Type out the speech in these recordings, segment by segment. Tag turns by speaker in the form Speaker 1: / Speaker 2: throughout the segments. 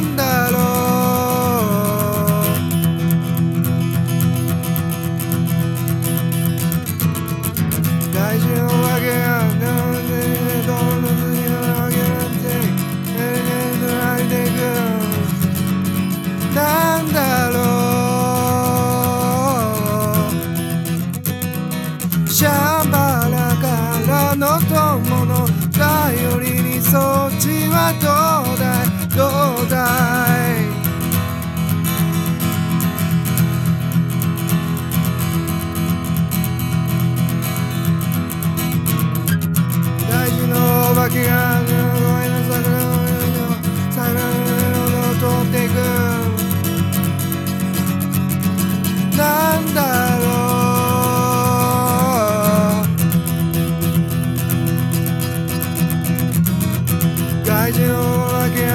Speaker 1: んだろう。大事なわけやなんでどんな次のわけなんてと泣いてくなんだろう。シャンパンのお化けが声の桜の上の桜の上を通っていくなんだろう外人の脇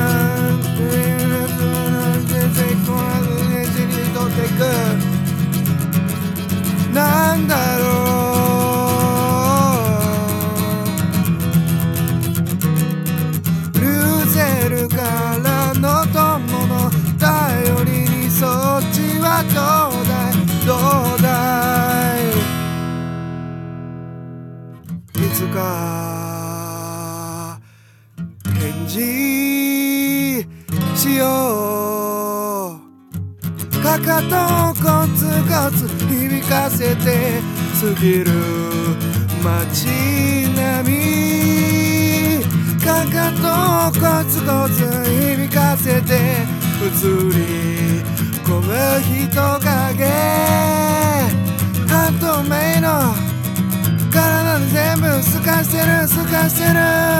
Speaker 1: ちはどうだいどうだい。いつか返事しよう。かかとをコツコツ響かせて過ぎる街並み。かかとをコツコツ響かせて映り人影。半透明の体で全部透かしてる透かしてる。